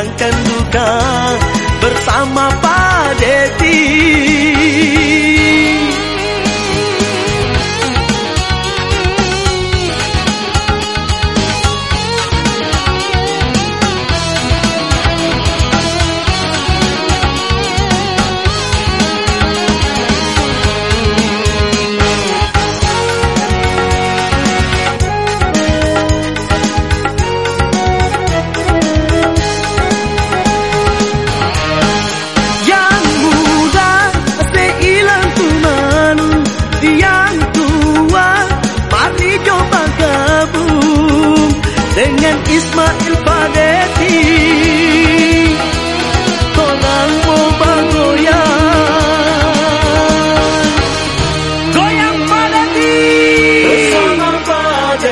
yang kan duka bersama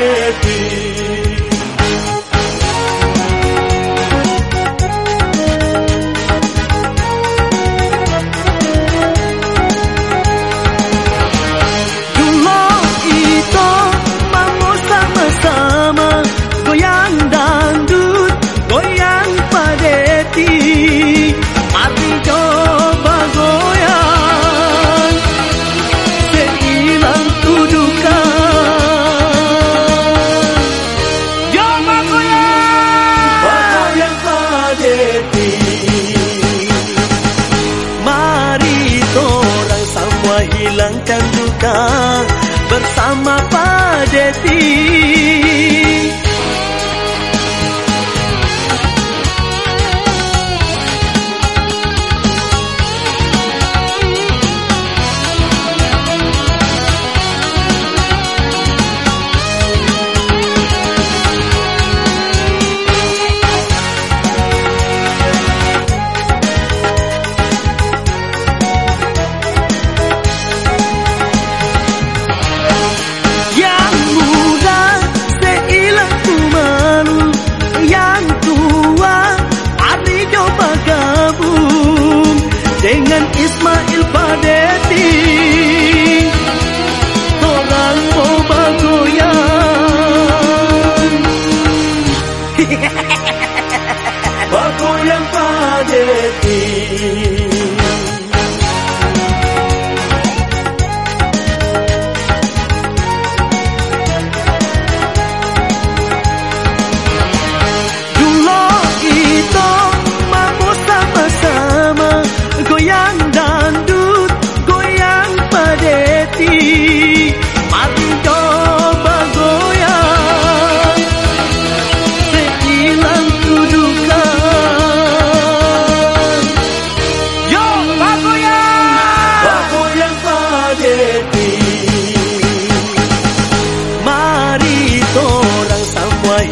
Yeah. dan duka bersama padeti dengan Ismail Pade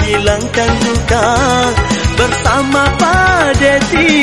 hilangkan duka bersama padeti